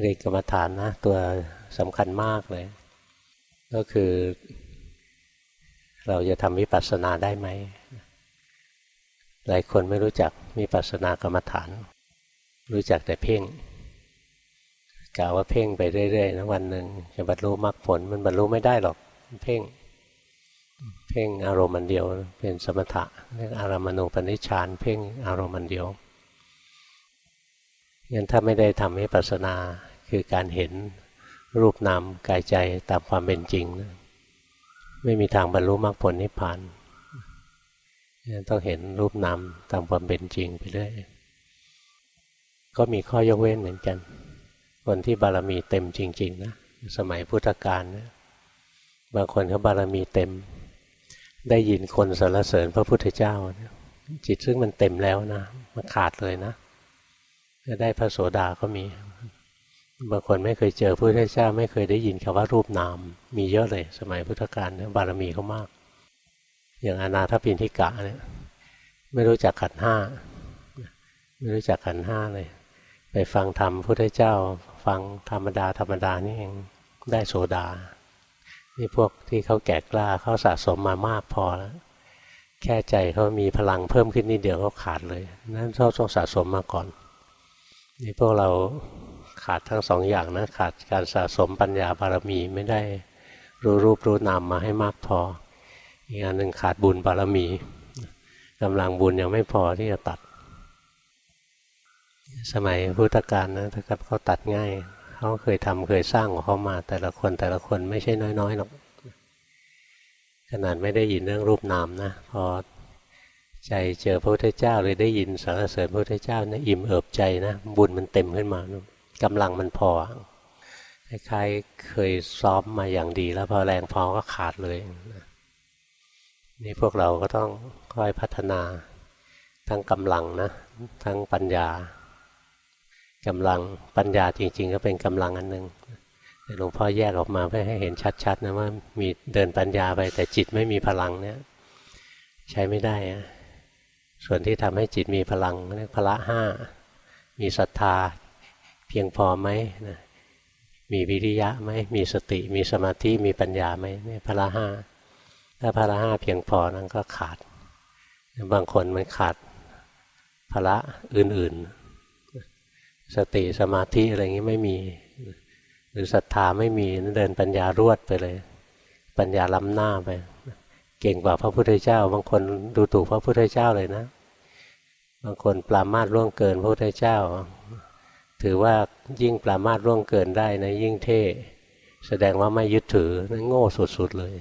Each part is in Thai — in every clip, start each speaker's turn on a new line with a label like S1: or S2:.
S1: เรียนกรรมฐานนะ ตัวสำคัญมากเลย ก็คือ เราจะทำวิปัสสนาได้ไหม หลายคนไม่รู้จักวิปัสสนากรรมฐาน รู้จักแต่เพ่งกล่าวว่าเพ่งไปเรื่อยๆนะวันหนึ่งจะบรรลุมรรคผลมันบรรลุไม่ได้หรอกเพ่ง เพ่งอารมณ์มันเดียว เป็นสมถะเรียกอารามณูปนิชฌานเพ่งอารมณ์มันเดียวงั้นถ้าไม่ได้ทำให้ปัสนา คือการเห็นรูปนามกายใจตามความเป็นจริงนะไม่มีทางบรรลุมรรคผลนิพพานต้องเห็นรูปนามตามความเป็นจริงไปเรื่อยก็มีข้อยกเว้นเหมือนกัน คนที่บารมีเต็มจริง ๆ นะสมัยพุทธกาลนะบางคนเขาบารมีเต็ม ได้ยินคนสรรเสริญพระพุทธเจ้าจิตซึ่งมันเต็มแล้วนะมันขาดเลยนะจะได้พระโสดาก็มี บางคนไม่เคยเจอพระพุทธเจ้า ไม่เคยได้ยินคำว่ารูปนาม มีเยอะเลย สมัยพุทธกาลบารมีเขามาก อย่างอนาถปินทิกะเนี่ยไม่รู้จักขันห้าไม่รู้จักขันห้าเลย ไปฟังธรรมพุทธเจ้า ฟังธรรมดาธรรมดานี่เองได้โสดานี่พวกที่เขาแก่กล้าเขาสะสมมามากพอแล้ว แค่ใจเขามีพลังเพิ่มขึ้นนิดเดียวเขาขาดเลย นั่นเขาต้องสะสมมาก่อน นี่พวกเรา ขาดทั้งสองอย่างนะขาดการสะสมปัญญาบารมีไม่ได้รู้รูปรู้นามมาให้มากพอ อีกอันหนึ่งขาดบุญบารมีกำลังบุญยังไม่พอที่จะตัด สมัยพุทธกาลนะถ้าเขาตัดง่ายเขาเคยทำเคยสร้างของเขามาแต่ละคนแต่ละคนไม่ใช่น้อยๆหรอกขนาดไม่ได้ยินเรื่องรูปนามนะพอใจเจอพระพุทธเจ้าเลยได้ยินสารเสริญพระพุทธเจ้านะอิ่มเอิบใจนะบุญมันเต็มขึ้นมานะ กำลังมันพอคล้ายๆเคยซ้อมมาอย่างดี แล้วพอแรงพอก็ขาดเลยนี่พวกเราก็ต้องค่อยพัฒนา ทั้งกำลังนะ ทั้งปัญญากำลังปัญญาจริง ๆ ก็เป็นกำลังอันหนึ่งหลวงพ่อแยกออกมาเพื่อให้เห็นชัดๆนะว่ามีเดินปัญญาไปแต่จิตไม่มีพลังเนี่ยใช้ไม่ได้อะส่วนที่ทำให้จิตมีพลังเรียกพละห้ามีศรัทธา พียงพอไหมนะมีวิริยะไหมมีสติ มีสมาธิ มีปัญญาไหมนี่พละห้าถ้าพละห้าเพียงพอนั้นก็ขาด บางคนมันขาดพละอื่นๆ สติสมาธิอะไรอย่างนี้ไม่มี หรือศรัทธาไม่มีเดินปัญญารวดไปเลย ปัญญาล้ำหน้าไป เก่งกว่าพระพุทธเจ้า บางคนดูถูกพระพุทธเจ้าเลยนะ บางคนปรามาทร่วงเกินพระพุทธเจ้า ถือว่ายิ่งปรามาทร่วงเกินได้นะยิ่งเท่ แสดงว่าไม่ยึดถือนั่นโง่สุดๆเลย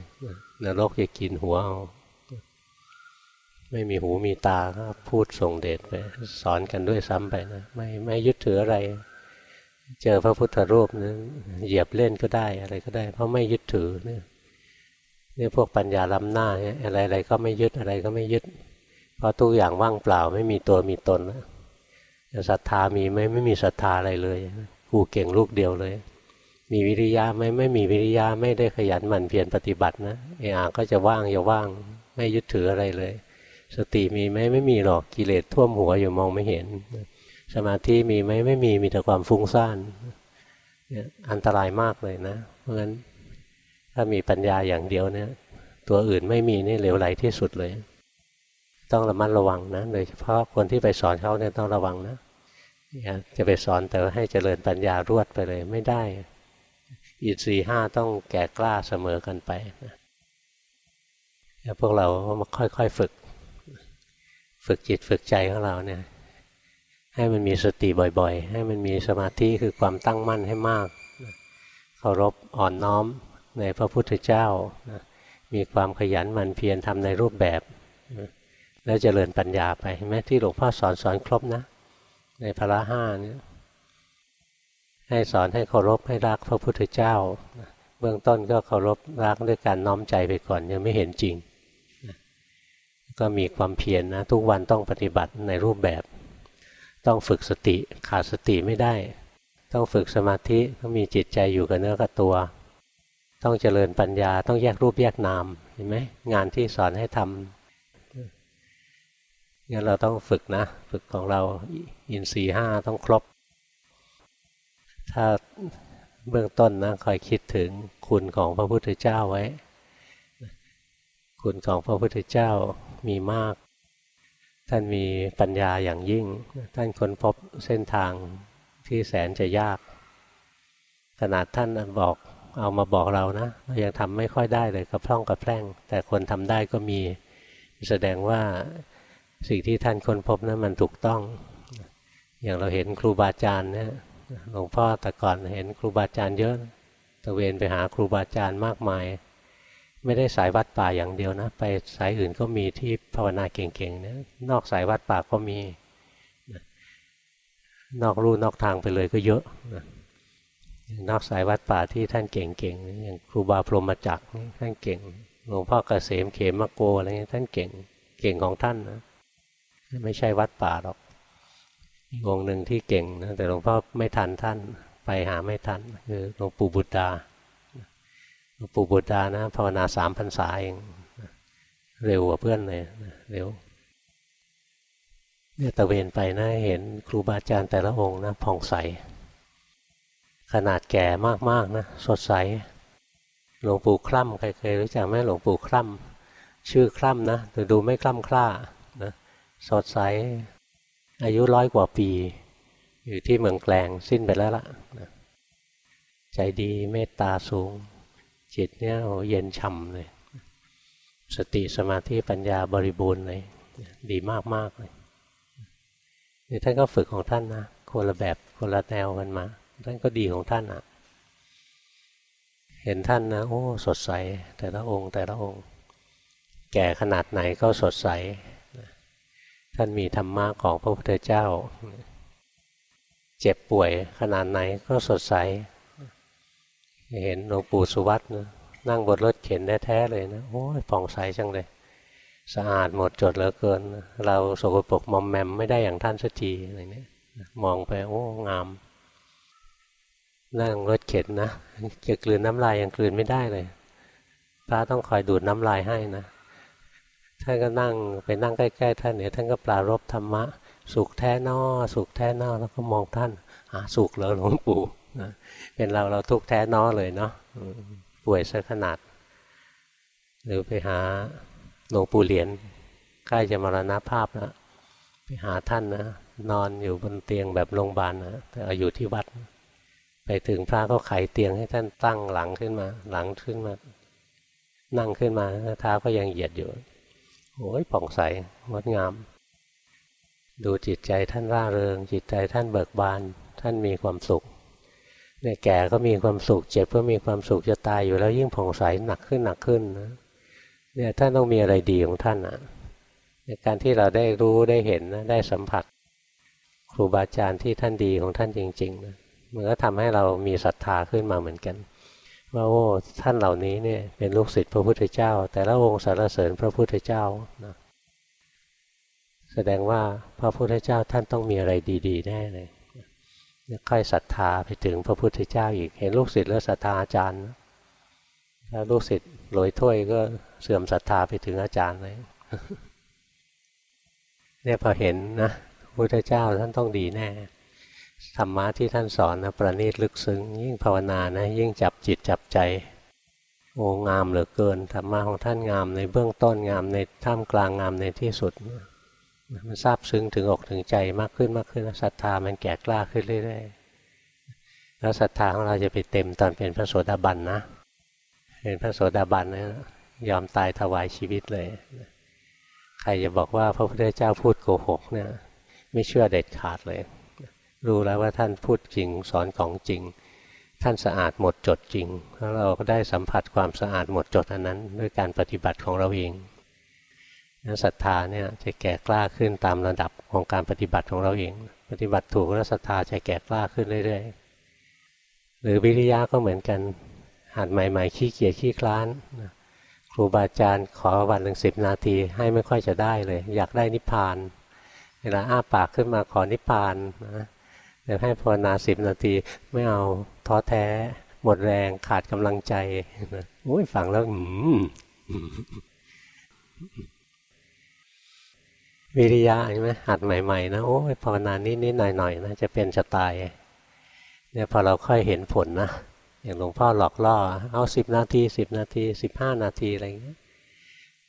S1: นรกจะกินหัวเอาไม่มีหูมีตาก็พูดส่งเดชไป สอนกันด้วยซ้ำไปนะไม่ไม่ยึดถืออะไร เจอพระพุทธรูปนะเหยียบเล่นก็ได้อะไรก็ได้ เพราะไม่ยึดถือเนี่ยนี่พวกปัญญาล้ำหน้าอะไรๆก็ไม่ยึดอะไรก็ไม่ยึด เพราะทุกอย่างว่างเปล่าไม่มีตัวมีตนนะ ศรัทธามีไหมไม่มีศรัทธาอะไรเลยกูเก่งลูกเดียวเลย มีวิริยะไหมไม่มีวิริยะไม่ได้ขยันหมั่นเพียรปฏิบัตินะเออาก็จะว่างอย่าว่าง ไม่ยึดถืออะไรเลย สติมีไหมไม่มีหรอกกิเลสท่วมหัวอยู่มองไม่เห็น สมาธิมีไหมไม่มีมีแต่ความฟุ้งซ่านอันตรายมากเลยนะ เพราะฉะนั้นถ้ามีปัญญาอย่างเดียวเนี่ย ตัวอื่นไม่มีนี่เหลวไหลที่สุดเลย ต้องระมัดระวังนะโดยเฉพาะคนที่ไปสอนเขาเนี่ยต้องระวังนะจะไปสอนแต่ว่าให้เจริญปัญญารวดไปเลยไม่ได้อินทรีห้าต้องแก่กล้าเสมอกันไปนะพวกเราก็มาค่อยๆฝึก ฝึกจิตฝึกใจของเราเนี่ย ให้มันมีสติบ่อยๆ ให้มันมีสมาธิคือความตั้งมั่นให้มากเคารพอ่อนน้อมในพระพุทธเจ้า มีความขยันหมั่นเพียรทำในรูปแบบ แล้วเจริญปัญญาไปแม้ที่หลวงพ่อสอนสอนครบนะ ในพระห้าเนี่ยให้สอนให้เคารพให้รักพระพุทธเจ้า เบื้องต้นก็เคารพรักด้วยการน้อมใจไปก่อนยังไม่เห็นจริง ก็มีความเพียรนนะทุกวันต้องปฏิบัติในรูปแบบ ต้องฝึกสติขาดสติไม่ได้ ต้องฝึกสมาธิต้องมีจิตใจอยู่กับเนื้อกับตัว ต้องเจริญปัญญาต้องแยกรูปแยกนามเห็นไหมงานที่สอนให้ทำ งั้นเราต้องฝึกนะ ฝึกของเราอินทรีห้าต้องครบ ถ้าเบื้องต้นนะคอยคิดถึงคุณของพระพุทธเจ้าไว้ คุณของพระพุทธเจ้ามีมาก ท่านมีปัญญาอย่างยิ่ง ท่านค้นพบเส้นทางที่แสนจะยาก ขนาดท่านบอกเอามาบอกเรานะเรายังทำไม่ค่อยได้เลยกระพร่องกระแพร่ง แต่คนทำได้ก็มีแสดงว่า สิ่งที่ท่านค้นพบนะั้นมันถูกต้อง อย่างเราเห็นครูบาอาจารย์เนี่ยหลวงพ่อแต่ก่อนเห็นครูบาอาจารย์เยอะตะเวนไปหาครูบาอาจารย์มากมาย ไม่ได้สายวัดป่าอย่างเดียวนะ ไปสายอื่นก็มีที่ภาวนาเก่งๆเนี่ยนอกสายวัดป่าก็มี นอกรูนอกทางไปเลยก็เยอะนอกสายวัดป่าที่ท่านเก่งๆอย่างครูบาพรหมจักรท่านเก่ง หลวงพ่อเกษมเขมมะโกอะไรเงี้ยท่านเก่งเก่งของท่านนะ ไม่ใช่วัดป่าหรอกอีกองหนึ่งที่เก่งนะแต่หลวงพ่อไม่ทันท่านไปหาไม่ทันคือหลวงปู่บุตรดาหลวงปู่บุตรดานะภาวนาสามพรรษาเองเร็วกว่าเพื่อนเลยเร็วเนี่ยตะเวนไปนะเห็นครูบาอาจารย์แต่ละองค์นะผ่องใส ขนาดแก่มากๆนะสดใส หลวงปู่คล่ำใครเคยรู้จักไหมหลวงปู่คล่ำชื่อคล่ำนะแต่ดูไม่คล่ำคล้า สดใส อายุร้อยกว่าปี อยู่ที่เมืองแกลงสิ้นไปแล้วล่ะ ใจดีเมตตาสูง จิตเนี่ยเย็นฉ่ำเลย สติสมาธิปัญญาบริบูรณ์เลย ดีมากมากเลยนี่ท่านก็ฝึกของท่านนะคนละแบบคนละแนวกันมา ท่านก็ดีของท่านอะ เห็นท่านนะ โอ้ สดใส แต่ละองค์ แต่ละองค์ แก่ขนาดไหนก็สดใส ท่านมีธรรมะของพระพุทธเจ้า เจ็บป่วยขนาดไหนก็สดใส เห็นหลวงปู่สุวัตนะนั่งบนรถเข็นแท้ๆเลยนะโอ้ยผ่องใสจังเลย สะอาดหมดจดเหลือเกิน เราสกปรกมอมแมมไม่ได้อย่างท่านสักทีอะไรเนี้ยมองไปโอ้งาม นั่งรถเข็นนะจะกลืนน้ำลายยังกลืนไม่ได้เลยพระต้องคอยดูดน้ำลายให้นะ ท่านก็นั่งไปนั่งใกล้ๆท่านเนี่ยท่านก็ปรารบธรรมะ สุขแท้นอสุขแท้นอแล้วก็มองท่านหาสุขเหรอหลวงปู่เป็นเราเราทุกแท้นอเลยเนาะป่วยซะขนาด หรือไปหาหลวงปู่เหรียญใกล้จะมรณภาพแล้วไปหาท่านนะนอนอยู่บนเตียงแบบโรงพยาบาลนะแต่อยู่ที่วัด ไปถึงพระก็ไขเตียงให้ท่านตั้งหลังขึ้นมา หลังขึ้นมา นั่งขึ้นมาเท้าก็ยังเหยียดอยู่ โอ้ยผ่องใสงดงาม ดูจิตใจท่านร่าเริง จิตใจท่านเบิกบาน ท่านมีความสุขเนี่ยแก่ก็มีความสุข เจ็บก็มีความสุขจะตายอยู่แล้วยิ่งผ่องใสหนักขึ้นหนักขึ้นนะเนี่ยท่านต้องมีอะไรดีของท่านอะการที่เราได้รู้ได้เห็นนะได้สัมผัส ครูบาอาจารย์ที่ท่านดีของท่านจริงๆนะมันก็ทำให้เรามีศรัทธาขึ้นมาเหมือนกัน ว่าโอ้ท่านเหล่านี้เนี่ยเป็นลูกศิษย์พระพุทธเจ้า แต่ละองค์สรรเสริญพระพุทธเจ้านะแสดงว่าพระพุทธเจ้าท่านต้องมีอะไรดีๆแน่เลยค่อยศรัทธาไปถึงพระพุทธเจ้าอีก เห็นลูกศิษย์แล้วศรัทธาอาจารย์ ถ้าลูกศิษย์ลอยถ้วยก็เสื่อมศรัทธาไปถึงอาจารย์เลยเนี่ยพอเห็นนะพระพุทธเจ้าท่านต้องดีแน่ ธรรมะที่ท่านสอนนะประณีตลึกซึ้ง ยิ่งภาวนานะยิ่งจับจิตจับใจ โอ้งามเหลือเกินธรรมะของท่านงามในเบื้องต้นงามในท่ามกลางงามในที่สุดมันซาบซึ้งถึงอกถึงใจมากขึ้นมากขึ้นศรัทธามันแก่กล้าขึ้นเรื่อยๆแล้วศรัทธาของเราจะไปเต็มตอนเป็นพระโสดาบันนะเป็นพระโสดาบันนะยอมตายถวายชีวิตเลยใครจะบอกว่าพระพุทธเจ้าพูดโกหกเนี่ยไม่เชื่อเด็ดขาดเลย รู้แล้วว่าท่านพูดจริงสอนของจริง ท่านสะอาดหมดจดจริง แล้วเราก็ได้สัมผัสความสะอาดหมดจดอันนั้น ด้วยการปฏิบัติของเราเองนั้นศรัทธาเนี่ยจะแก่กล้าขึ้นตามระดับของการปฏิบัติของเราเอง ปฏิบัติถูกแล้วศรัทธาจะแก่กล้าขึ้นเรื่อยๆหรือวิริยะก็เหมือนกันหัดใหม่ๆขี้เกียจขี้คลานครูบาอาจารย์ขอวันหนึ่งสิบนาทีให้ไม่ค่อยจะได้เลย อยากได้นิพพานเวลาอ้าปากขึ้นมาขอนิพพานนะ จะให้ภาวนาสิบนาทีไม่เอาท้อแท้ หมดแรงขาดกำลังใจโอ้ยฟังแล้วอืมวิริยะใช่ไหมหัดใหม่ๆนะโอ้ยภาวนานิดๆหน่อยๆนะจะเป็นจะตายเนี่ยพอเราค่อยเห็นผลนะอย่างหลวงพ่อหลอกล่อ เอาสิบนาทีสิบนาทีสิบห้านาทีอะไรเงี้ย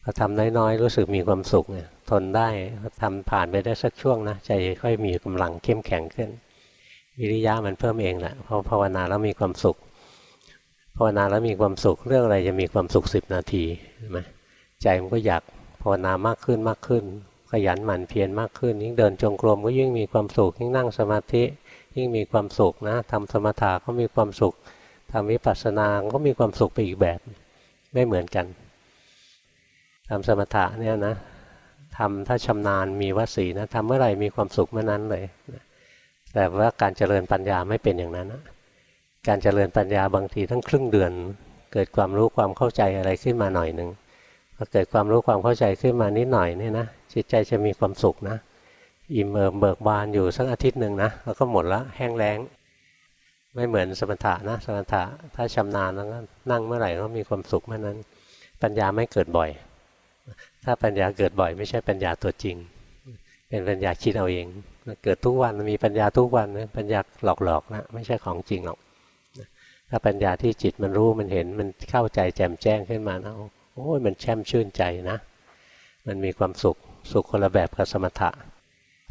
S1: พอทำน้อยๆ รู้สึกมีความสุขเนี่ยทนได้ทำผ่านไปได้สักช่วงนะใจค่อยมีกำลังเข้มแข็งขึ้น วิริยะมันเพิ่มเองแหละเพราะภาวนาแล้วมีความสุข ภาวนาแล้วมีความสุข เรื่องอะไรจะมีความสุขสิบนาทีใช่ไหมใจมันก็อยากภาวนามากขึ้นมากขึ้น ขยันหมั่นเพียรมากขึ้น ยิ่งเดินจงกรมก็ยิ่งมีความสุข ยิ่งนั่งสมาธิยิ่งมีความสุขนะทำสมถะก็มีความสุขทำวิปัสสนาก็มีความสุขไปอีกแบบไม่เหมือนกันทำสมถะเนี่ยนะทำถ้าชำนาญมีวสีนะทำเมื่อไหร่มีความสุขเมื่อนั้นเลย แต่ว่าการเจริญปัญญาไม่เป็นอย่างนั้นนะการเจริญปัญญาบางทีทั้งครึ่งเดือน เกิดความรู้ความเข้าใจอะไรขึ้นมาหน่อยหนึ่งพอเกิดความรู้ความเข้าใจขึ้นมานิดหน่อยนี่นะจิตใจจะมีความสุขนะอิ่มเอิบเบิกบานอยู่สักอาทิตย์หนึ่งนะแล้วก็หมดละแห้งแล้ง ไม่เหมือนสมถะนะสมถะถ้าชำนาญแล้วนั่งเมื่อไหร่ก็มีความสุขเมื่อนั้น ปัญญาไม่เกิดบ่อย ถ้าปัญญาเกิดบ่อย ไม่ใช่ปัญญาตัวจริง เป็นปัญญาคิดเอาเอง เกิดทุกวันมีปัญญาทุกวันนะปัญญาหลอกๆนะไม่ใช่ของจริงหรอกถ้าปัญญาที่จิตมันรู้มันเห็นมันเข้าใจแจ่มแจ้งขึ้นมานะโอ้ยมันแช่มชื่นใจนะ มันมีความสุขสุขคนละแบบกับสมถะ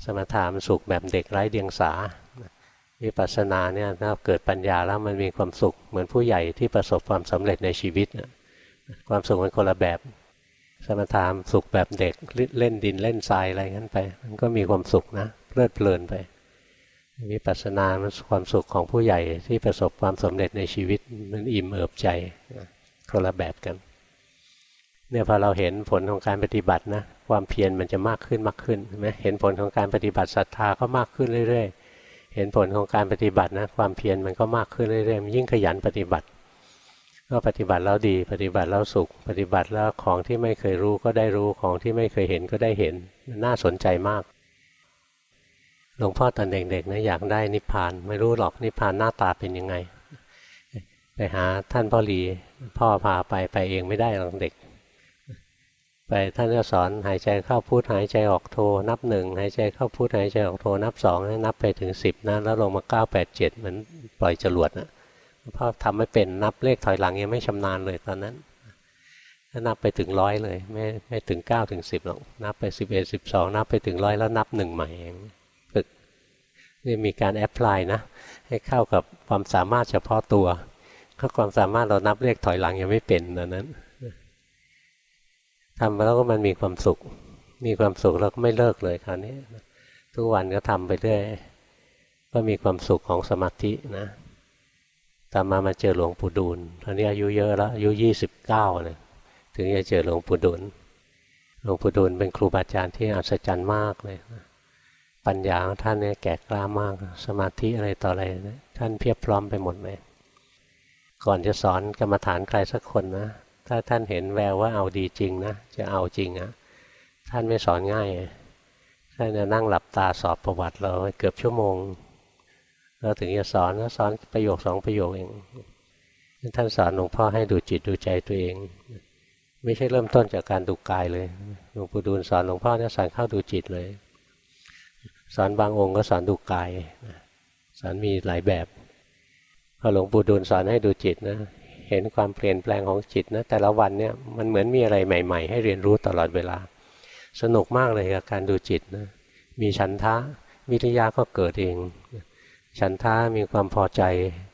S1: สมถะมันสุขแบบเด็กไร้เดียงสาวิปัสสนาเนี่ยถ้าเกิดปัญญาแล้วมันมีความสุขเหมือนผู้ใหญ่ที่ประสบความสำเร็จในชีวิตนะความสุขมันคนละแบบ สมถะสุขแบบเด็กเล่นดินเล่นทรายอะไรงั้นไป มันก็มีความสุขนะ เพลิดเพลินไปวิปัสสนามันความสุขของผู้ใหญ่ที่ประสบความสำเร็จในชีวิตมันอิ่มเอิบใจคนละแบบกันเนี่ยพอเราเห็นผลของการปฏิบัตินะความเพียรมันจะมากขึ้นมากขึ้นใช่ไหมเห็นผลของการปฏิบัติศรัทธาก็มากขึ้นเรื่อย ๆ เห็นผลของการปฏิบัตินะความเพียรมันก็มากขึ้นเรื่อยๆยิ่งขยันปฏิบัติ ก็ปฏิบัติแล้วดี ปฏิบัติแล้วสุข ปฏิบัติแล้วของที่ไม่เคยรู้ก็ได้รู้ของที่ไม่เคยเห็นก็ได้เห็นมันน่าสนใจมาก หลวงพ่อตอนเด็กๆนะอยากได้นิพพาน ไม่รู้หรอกนิพพานหน้าตาเป็นยังไง ไปหาท่านพ่อหลี พ่อพาไปไปเองไม่ได้หรอกเด็ก ไปท่านก็สอนหายใจเข้าพุทหายใจออกโทนับหนึ่งหายใจเข้าพุทหายใจออกโทนับสองนับไปถึงสิบนะแล้วลงมาเก้าแปดเจ็ดเหมือนปล่อยจรวดนะพ่อทำไม่เป็นนับเลขถอยหลังยังไม่ชำนาญเลยตอนนั้นถ้านับไปถึงร้อยเลย ไม่ไม่ถึงเก้าถึงสิบหรอกนับไปสิบเอ็ดสิบสองนับไปถึงร้อยแล้วนับหนึ่งใหม่เอง นี่มีการแอพพลายนะ ให้เข้ากับความสามารถเฉพาะตัวถ้าความสามารถเรานับเลขถอยหลังยังไม่เป็นตอนนั้นทำแล้วก็มันมีความสุข มีความสุขแล้วก็ไม่เลิกเลยคราวนี้ทุกวันก็ทำไปเรื่อยก็มีความสุขของสมาธินะตามมามาเจอหลวงปู่ดูลตอนนี้อายุเยอะแล้วอายุยี่สิบเก้าเลยถึงจะเจอหลวงปู่ดูลหลวงปู่ดูลเป็นครูบาอาจารย์ที่อัศจรรย์มากเลย ปัญญาของท่านเนี่ยแก่กล้ามาก สมาธิอะไรต่ออะไรท่านเพียบพร้อมไปหมดเลยก่อนจะสอนกรรมฐานใครสักคนนะ ถ้าท่านเห็นแววว่าเอาดีจริงนะ จะเอาจริงอะท่านไม่สอนง่ายท่านจะนั่งหลับตาสอบประวัติเราเกือบชั่วโมง เราถึงจะสอนก็สอนประโยคสองประโยคเอง ท่านสอนหลวงพ่อให้ดูจิตดูใจตัวเอง ไม่ใช่เริ่มต้นจากการดูกายเลย หลวงปู่ดูลสอนหลวงพ่อเนี่ยสอนเข้าดูจิตเลย สอนบางองค์ก็สอนดูกายสอนมีหลายแบบพอหลวงปู่ดูลสอนให้ดูจิตนะ เห็นความเปลี่ยนแปลงของจิตนะแต่ละวันเนี่ยมันเหมือนมีอะไรใหม่ ๆ ให้เรียนรู้ตลอดเวลา สนุกมากเลยกับการดูจิตนะมีฉันทะวิทยาก็เกิดเอง ฉันทะมีความพอใจ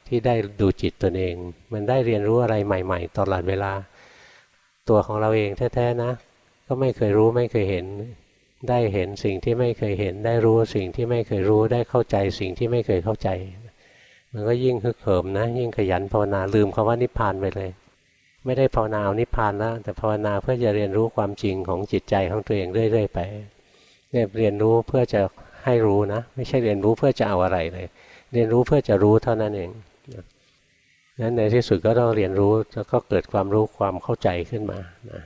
S1: ที่ได้ดูจิตตนเอง มันได้เรียนรู้อะไรใหม่ ๆ ตลอดเวลา ตัวของเราเองแท้ๆนะ ก็ไม่เคยรู้ไม่เคยเห็น ได้เห็นสิ่งที่ไม่เคยเห็น ได้รู้สิ่งที่ไม่เคยรู้ ได้เข้าใจสิ่งที่ไม่เคยเข้าใจ มันก็ยิ่งฮึกเหิมนะ ยิ่งขยันภาวนาลืมคำว่านิพพานไปเลย ไม่ได้ภาวนาเอานิพพานแล้วแต่ภาวนาเพื่อจะเรียนรู้ความจริงของจิตใจของตัวเองเรื่อยๆไปเนี่ยเรียนรู้เพื่อจะให้รู้นะ ไม่ใช่เรียนรู้เพื่อจะเอาอะไรเลย เรียนรู้เพื่อจะรู้เท่านั้นเองนั้นในที่สุดก็ต้องเรียนรู้แล้วก็เกิดความรู้ความเข้าใจขึ้นมานะ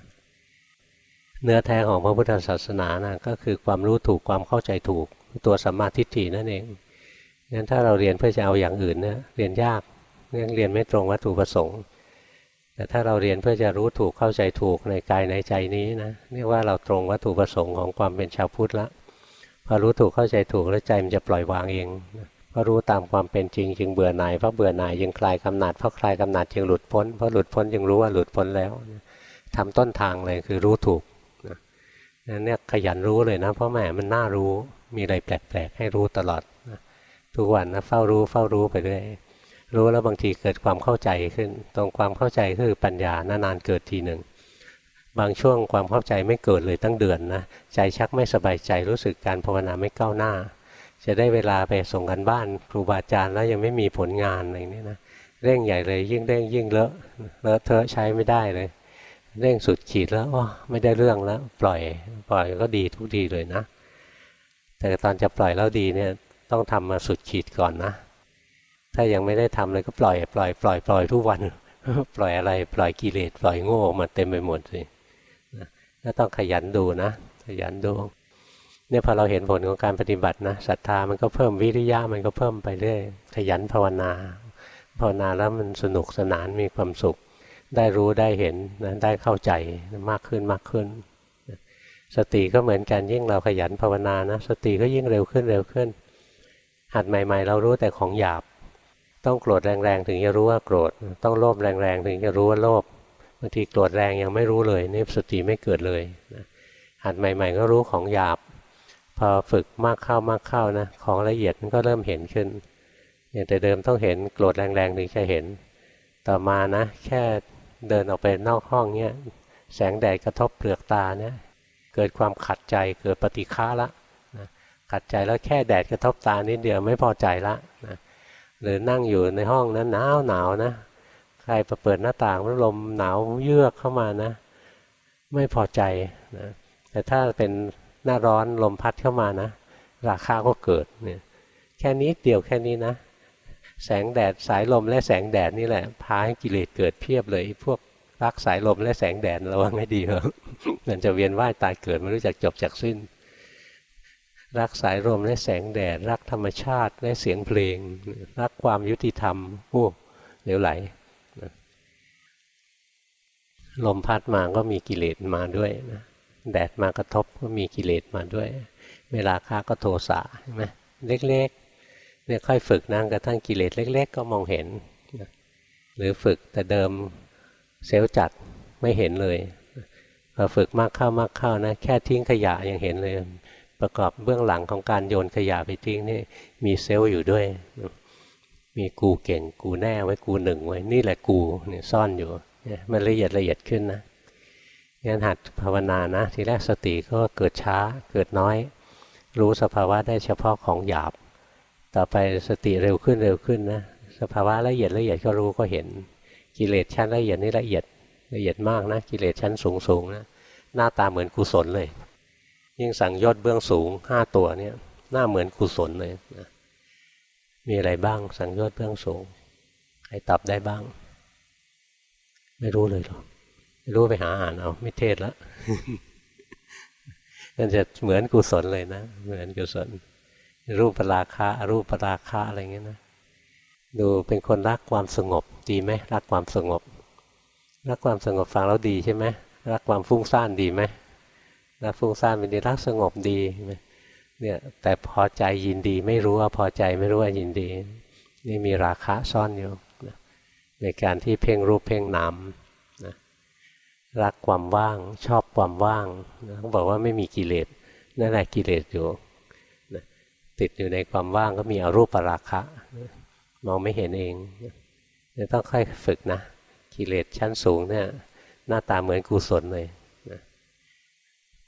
S1: เนื้อแท้ของพระพุทธศาสนานะก็คือความรู้ถูกความเข้าใจถูกตัวสัมมาทิฏฐินั่นเองงั้นถ้าเราเรียนเพื่อจะเอาอย่างอื่นเนะเรียนยากเรื่องเรียนไม่ตรงวัตถุประสงค์ แต่ถ้าเราเรียนเพื่อจะรู้ถูกเข้าใจถูกในกายในใจนี้นะเรียกว่าเราตรงวัตถุประสงค์ของความเป็นชาวพุทธละพอรู้ถูกเข้าใจถูกแล้วใจมันจะปล่อยวางเองพรารู้ตามความเป็นจริง จึงเบื่อหน่ายเพราะเบื่อหน่ายจึงคลายกำหนัดเพราะคลายกำหนัดจึงหลุดพ้นเพราะหลุดพ้นจึงรู้ว่าหลุดพ้นแล้วทำต้นทางเลยคือรู้ถูก นั่นเนี่ยขยันรู้เลยนะ เพราะแหมมันน่ารู้มีอะไรแปลกๆให้รู้ตลอดทุกวันนะเฝ้ารู้เฝ้ารู้ไปเรื่อยรู้แล้วบางทีเกิดความเข้าใจขึ้น ตรงความเข้าใจคือปัญญานานๆเกิดทีหนึ่งบางช่วงความเข้าใจไม่เกิดเลยตั้งเดือนนะใจชักไม่สบายใจรู้สึกการภาวนาไม่ก้าวหน้า จะได้เวลาไปส่งกันบ้านครูบาอาจารย์แล้วยังไม่มีผลงานอะไรนี้นะเร่งใหญ่เลยยิ่งเร่งยิ่งเลอะเลอะเทอะใช้ไม่ได้เลย เร่งสุดขีดแล้วอ๋อไม่ได้เรื่องแล้ว ปล่อย ปล่อยก็ดีทุกทีเลยนะ แต่ตอนจะปล่อยแล้วดีเนี่ยต้องทำมาสุดขีดก่อนนะ ถ้ายังไม่ได้ทำเลยก็ปล่อย ปล่อย ปล่อย ปล่อยทุกวัน ปล่อยอะไร ปล่อยกิเลส ปล่อยโง่มาเต็มไปหมดสิก็ต้องขยันดูนะ ขยันดูเนี่ยพอเราเห็นผลของการปฏิบัตินะศรัทธามันก็เพิ่มวิริยะมันก็เพิ่มไปเรื่อยขยันภาวนา ภาวนาแล้วมันสนุกสนานมีความสุข ได้รู้ได้เห็นนะได้เข้าใจมากขึ้นมากขึ้น สติก็เหมือนกันยิ่งเราขยันภาวนานะ สติก็ยิ่งเร็วขึ้นเร็วขึ้น หัดใหม่ ๆ เรารู้แต่ของหยาบ ต้องโกรธแรงๆถึงจะรู้ว่าโกรธ ต้องโลภแรงๆถึงจะรู้ว่าโลภบางทีโกรธแรงยังไม่รู้เลยนี่สติไม่เกิดเลยนะหัดใหม่ ๆ ก็รู้ของหยาบ พอฝึกมากเข้ามากเข้านะของละเอียดมันก็เริ่มเห็นขึ้นอย่างแต่เดิมต้องเห็นโกรธแรงๆถึงจะเห็น ต่อมานะ แค่ เดินออกไปนอกห้องเนี้ยแสงแดดกระทบเปลือกตาเนี่ยเกิดความขัดใจเกิดปฏิฆาละนะขัดใจแล้วแค่แดดกระทบตานิดเดียวไม่พอใจละนะหรือนั่งอยู่ในห้องนั้นหนาวหนาวนะใครเปิดหน้าต่างแล้วลมหนาวเยือกเข้ามานะ ไม่พอใจนะแต่ถ้าเป็นหน้าร้อนลมพัดเข้ามานะ ราคาก็เกิดเนี่ยแค่นี้เดียวแค่นี้นะ แสงแดดสายลมและแสงแดดนี่แหละพาให้กิเลสเกิดเพียบเลยพวกรักสายลมและแสงแดดระวังให้ดีเหรอมันจะเวียนว่ายตายเกิดไม่รู้จักจบจากสิ้น รักสายลมและแสงแดด รักธรรมชาติและเสียงเพลง รักความยุติธรรมโอ้เหลวไหลลมพัดมาก็มีกิเลสมาด้วยนะแดดมากระทบก็มีกิเลสมาด้วย เวลาค้าก็โทสะใช่ไหมเล็ก เนี่ยค่อยฝึกนั่งกระทั่งกิเลสเล็ก ๆ ก็มองเห็น หรือฝึกแต่เดิมเซลล์จัดไม่เห็นเลยพอฝึกมากเข้ามากเข้านะ แค่ทิ้งขยะยังเห็นเลย ประกอบเบื้องหลังของการโยนขยะไปทิ้งนี่มีเซลล์อยู่ด้วย มีกูเก่งกูแน่ไว้กูหนึ่งไว้นี่แหละกูเนี่ยซ่อนอยู่มันละเอียดละเอียดขึ้นนะงั้นหัดภาวนานะ ทีแรกสติก็เกิดช้าเกิดน้อย รู้สภาวะได้เฉพาะของหยาบ ต่อไปสติเร็วขึ้นเร็วขึ้นนะสภาวะละเอียดละเอียดก็รู้ก็เห็นกิเลสชั้นละเอียดนี่ละเอียดละเอียดมากนะกิเลสชั้นสูงสูงนะหน้าตาเหมือนกุศลเลย ยิ่งสั่งยอดเบื้องสูงห้าตัวเนี่ยหน้าเหมือนกุศลเลยนะมีอะไรบ้างสั่งยอดเบื้องสูงใครตอบได้บ้าง ไม่รู้เลยหรอกรู้ไปหาอ่านเอาไม่เทศแล้วมันจะเหมือนกุศลเลยนะ เหมือนกุศล รูปปราคะรูปปราคะอะไรเงี้ยนะดูเป็นคนรักความสงบดีไหมรักความสงบ รักความสงบฟังแล้วดีใช่ไหมรักความฟุ้งซ่านดีไหมรักฟุ้งซ่านเป็นดีรักสงบดีเนี่ยแต่พอใจยินดีไม่รู้ว่าพอใจไม่รู้ว่ายินดี นี่มีราคะซ่อนอยู่ในการที่เพ่งรูปเพ่งนามนะรักความว่างชอบความว่างนะเขาบอกว่าไม่มีกิเลสนั่นแหละกิเลสอยู่ ติดอยู่ในความว่างก็มีอรูปราคะนะมองไม่เห็นเองนะต้องค่อยฝึกนะกิเลสชั้นสูงเนี่ย หน้าตาเหมือนกุศลเลยนะ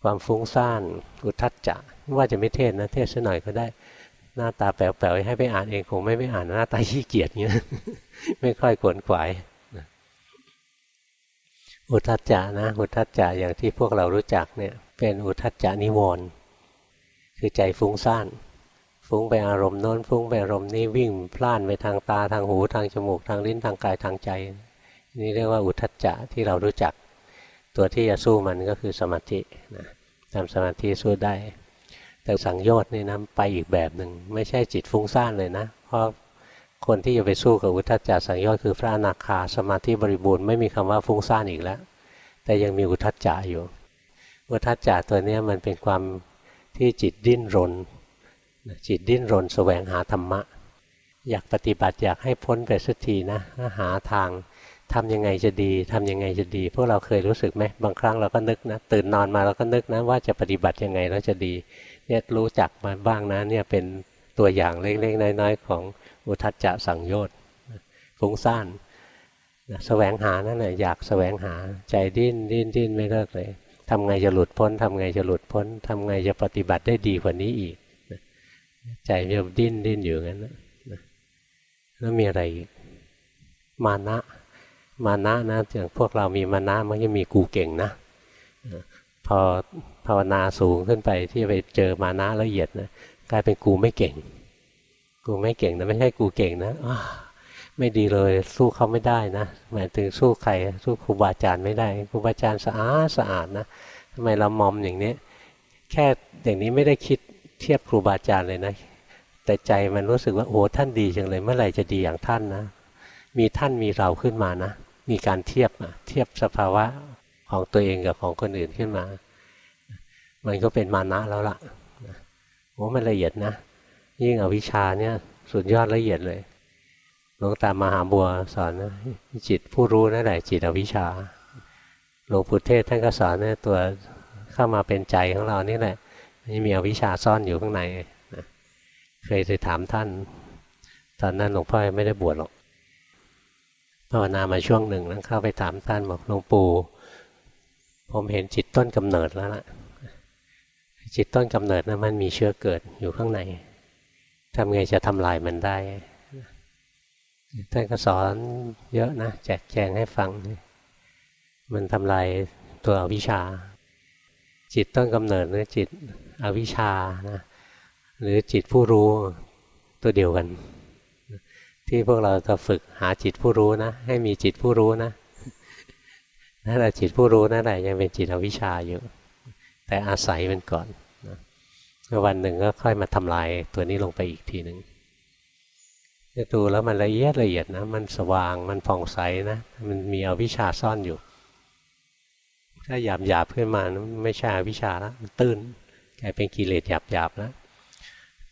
S1: ความฟุ้งซ่านอุทัจจะว่าจะไม่เทศนะเทศสักหน่อยก็ได้ หน้าตาแป๋วๆให้ไปอ่านเองคงไม่ไปอ่านหน้าตาขี้เกียจเงี้ยไม่ค่อยขวนขวายอุทัจจานะอุทัจจาอย่างที่พวกเรารู้จักเนี่ย เป็นอุทัจจานิวรณ์คือใจฟุ้งซ่าน ฟุ้งไปอารมณ์โน้นฟุ้งไปอารมณ์นี้วิ่งพล่านไปทางตาทางหูทางจมูกทางลิ้นทางกายทางใจ นี่เรียกว่าอุทจจะที่เรารู้จัก ตัวที่จะสู้มันก็คือสมาธินะทำสมาธิสู้ได้ แต่สังโยชน์นี่นะไปอีกแบบหนึ่งไม่ใช่จิตฟุ้งซ่านเลยนะ เพราะคนที่จะไปสู้กับอุทธัจจะสังโยชน์คือพระอนาคาสมาธิบริบูรณ์ไม่มีคำว่าฟุ้งซ่านอีกแล้ว แต่ยังมีอุทธัจจะอยู่ อุทธัจจะตัวนี้มันเป็นความที่จิตดิ้นรน จิตดิ้นรนแสวงหาธรรมะ อยากปฏิบัติอยากให้พ้นไปสักทีนะหาทางทำยังไงจะดีทำยังไงจะดี พวกเราเคยรู้สึกไหมบางครั้งเราก็นึกนะ ตื่นนอนมาเราก็นึกนะว่าจะปฏิบัติยังไงแล้วจะดี เนี่ยรู้จักมาบ้างนะเนี่ยเป็นตัวอย่างเล็กๆน้อยๆ ของอุทัจจะสังโยชน์ฟุ้งซ่านแสวงหานั่นแหละอยากแสวงหาใจดิ้นดิ้นดิ้นไม่เลิกเลยทำไงจะหลุดพ้นทำไงจะหลุดพ้นทำไงจะปฏิบัติได้ดีกว่านี้อีก ใจจะดิ้นดิ้นอยู่งั้นนะแล้วมีอะไรอีกมานะ มานะนะอย่างพวกเรามีมานะมันจะมีกูเก่งนะพอภาวนาสูงขึ้นไปที่ไปเจอมานะละเอียดนะกลายเป็นกูไม่เก่ง กูไม่เก่งนะไม่ใช่กูเก่งนะไม่ดีเลยสู้เขาไม่ได้นะหมายถึงสู้ใครสู้ครูบาอาจารย์ไม่ได้ครูบาอาจารย์สะอาดสะอาดนะทำไมเรามอมอย่างนี้ แค่อย่างนี้ไม่ได้คิด เทียบครูบาอาจารย์เลยนะ แต่ใจมันรู้สึกว่าโอ้ท่านดีจังเลย เมื่อไหร่จะดีอย่างท่านนะ มีท่านมีเราขึ้นมานะ มีการเทียบเทียบสภาวะของตัวเองกับของคนอื่นขึ้นมา มันก็เป็นมานะแล้วล่ะโอ้มันละเอียดนะ ยิ่งอวิชชาเนี่ยสุดยอดละเอียดเลยหลวงตามหาบัวสอนนะจิตผู้รู้นั่นแหละจิตอวิชชาหลวงปู่เทศท่านก็สอนเนี่ยตัวเข้ามาเป็นใจของเรานี่แหละ นี่มีอวิชชาซ่อนอยู่ข้างในเคยไปถามท่าน ตอนนั้นหลวงพ่อไม่ได้บวชหรอกภาวนามาช่วงหนึ่งแล้วเข้าไปถามท่านบอกหลวงปู่ผมเห็นจิตต้นกำเนิดแล้วล่ะ จิตต้นกำเนิดนะมันมีเชื้อเกิดอยู่ข้างในทำไงจะทำลายมันได้ท่านก็สอนเยอะนะแจกแจงให้ฟัง มันทำลายตัวอวิชชา จิตต้นกำเนิดนะจิต อวิชชานะหรือจิตผู้รู้ตัวเดียวกัน ที่พวกเราจะฝึกหาจิตผู้รู้นะ ให้มีจิตผู้รู้นะนั่นแหละจิตผู้รู้นั่นแหละยังเป็นจิตอวิชชาอยู่ แต่อาศัยมันก่อนวันหนึ่งก็ค่อยมาทำลายตัวนี้ลงไปอีกทีหนึ่งจะดูแล้วมันละเอียดละเอียดนะ มันสว่างมันผ่องใสนะ มันมีอวิชชาซ่อนอยู่ ถ้าหยาบหยาบขึ้นมานะไม่ใช่อวิชชาแล้วมันตื้น กลายเป็นกิเลสหยาบหยาบแล้ว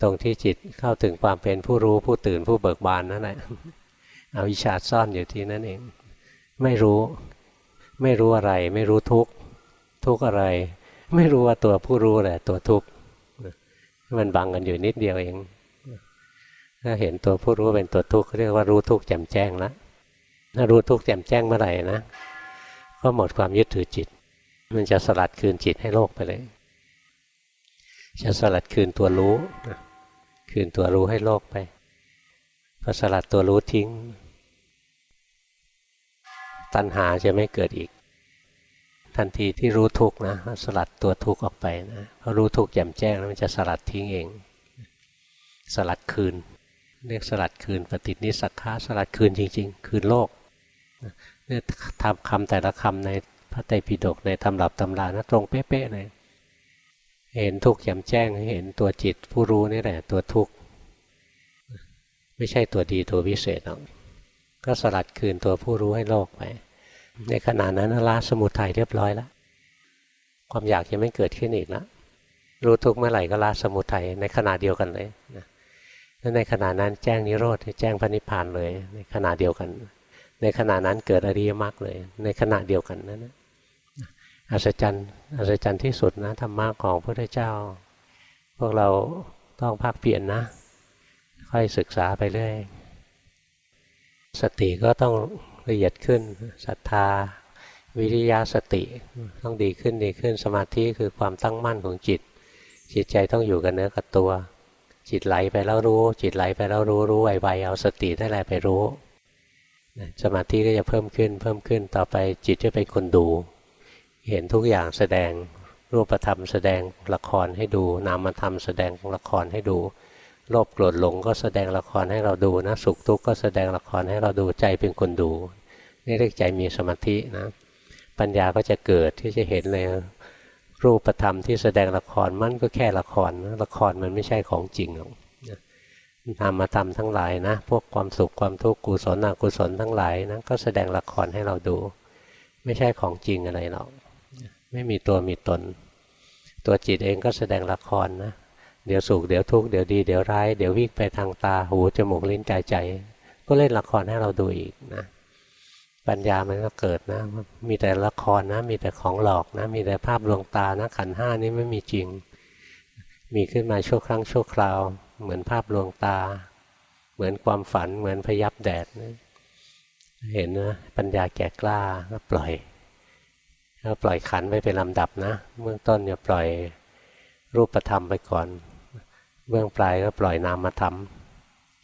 S1: ตรงที่จิตเข้าถึงความเป็นผู้รู้ผู้ตื่นผู้เบิกบานนั่นแหละเอาวิชชาซ่อนอยู่ที่นั่นเอง ไม่รู้ไม่รู้อะไร ไม่รู้ทุกทุกอะไร ไม่รู้ว่าตัวผู้รู้แหละตัวทุกมันบังกันอยู่นิดเดียวเองถ้าเห็นตัวผู้รู้เป็นตัวทุกข์เรียกว่ารู้ทุกข์แจ่มแจ้งแล้วถ้ารู้ทุกข์แจ่มแจ้งเมื่อไหร่นะก็หมดความยึดถือจิต มันจะสลัดคืนจิตให้โลกไปเลย จะสลัดคืนตัวรู้คืนตัวรู้ให้โลกไปพอสลัดตัวรู้ทิ้ง ตัณหาจะไม่เกิดอีก ทันทีที่รู้ทุกนะสลัดตัวทุกออกไปนะพอรู้ทุกแจ่มแจ้งแล้วมันจะสลัดทิ้งเอง สลัดคืน เรียกสลัดคืนปฏินิสักขาสลัดคืนจริง ๆ คืนโลกเนี่ยทำคำแต่ละคำในพระไตรปิฎกในตำรับตำรานะตรงเป๊ะๆเลย เห็นทุกข์แจ่มแจ้งเห็นตัวจิตผู้รู้นี่แหละ ตัวทุกข์ไม่ใช่ตัวดีตัววิเศษหรอกก็สลัดคืนตัวผู้รู้ให้โลกไปในขณะนั้นละสมุทัยเรียบร้อยแล้วความอยากยังไม่เกิดขึ้นอีกแล้วรู้ทุกเมื่อไหร่ก็ละสมุทัยในขณะเดียวกันเลยนะในขณะนั้นแจ้งนิโรธแจ้งพระนิพพานเลย ในขณะเดียวกัน ในขณะนั้นเกิดอริยมรรคเลย ในขณะเดียวกันนั้น อัศจรรย์อัศจรรย์ที่สุดนะธรรมะของพระพุทธเจ้า พวกเราต้องภาคเปลี่ยนนะ ค่อยศึกษาไปเรื่อยสติก็ต้องละเอียดขึ้นศรัทธา วิริยะสติต้องดีขึ้นดีขึ้นสมาธิคือความตั้งมั่นของจิต จิตใจต้องอยู่กับเนื้อกับตัว จิตไหลไปแล้วรู้ จิตไหลไปแล้วรู้รู้ไวๆเอาสติได้แหละไปรู้สมาธิก็จะเพิ่มขึ้นเพิ่มขึ้นต่อไปจิตจะเป็นคนดู เห็นทุกอย่างแสดงรูปธรรมแสดงละครให้ดู นามธรรมแสดงละครให้ดูโลภโกรธหลงก็แสดงละครให้เราดูนะสุขทุกข์ก็แสดงละครให้เราดูใจเป็นคนดู นี่เรียกใจมีสมาธินะปัญญาก็จะเกิดที่จะเห็นเลยรูปธรรมที่แสดงละครมันก็แค่ละครละครมันไม่ใช่ของจริงหรอกนามธรรมทั้งหลายนะพวกความสุขความทุกข์กุศลอกุศลทั้งหลายนะก็แสดงละครให้เราดู ไม่ใช่ของจริงอะไรหรอก ไม่มีตัวมีตน ตัวจิตเองก็แสดงละครนะเดี๋ยวสุขเดี๋ยวทุกข์เดี๋ยวดีเดี๋ยวร้ายเดี๋ยววิ่งไปทางตาหูจมูกลิ้นกายใจ ก็เล่นละครให้เราดูอีกนะปัญญามันก็เกิดนะ มีแต่ละครนะ มีแต่ของหลอกนะ มีแต่ภาพลวงตานะขันห้านี้ไม่มีจริง มีขึ้นมาชั่วครั้งชั่วคราว เหมือนภาพลวงตา เหมือนความฝันเหมือนพยับแดดนะเห็นนะปัญญาแก่กล้าก็ปล่อย ก็ปล่อยขันไปเป็นลำดับนะ เบื้องต้นอย่าปล่อยรูปธรรมไปก่อน เบื้องปลายก็ปล่อยนามธรรม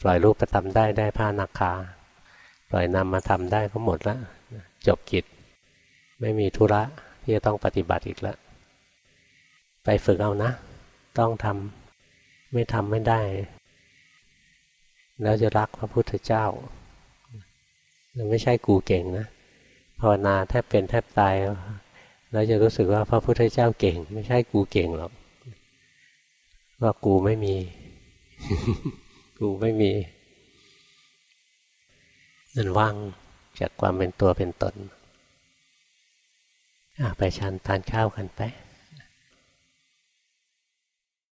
S1: ปล่อยรูปธรรมได้ได้ผ้านาคา ปล่อยนำมาทำได้ก็หมดแล้วจบกิจ ไม่มีธุระที่จะต้องปฏิบัติอีกแล้ว ไปฝึกเอานะ ต้องทำไม่ทำไม่ได้ แล้วจะรักพระพุทธเจ้าไม่ใช่กูเก่งนะภาวนาแทบเป็นแทบตาย แล้วจะรู้สึกว่าพระพุทธเจ้าเก่ง ไม่ใช่กูเก่งหรอก ว่ากูไม่มี กูไม่มีมันว่างจากความเป็นตัวเป็นตนไปชันทานข้าวกันไป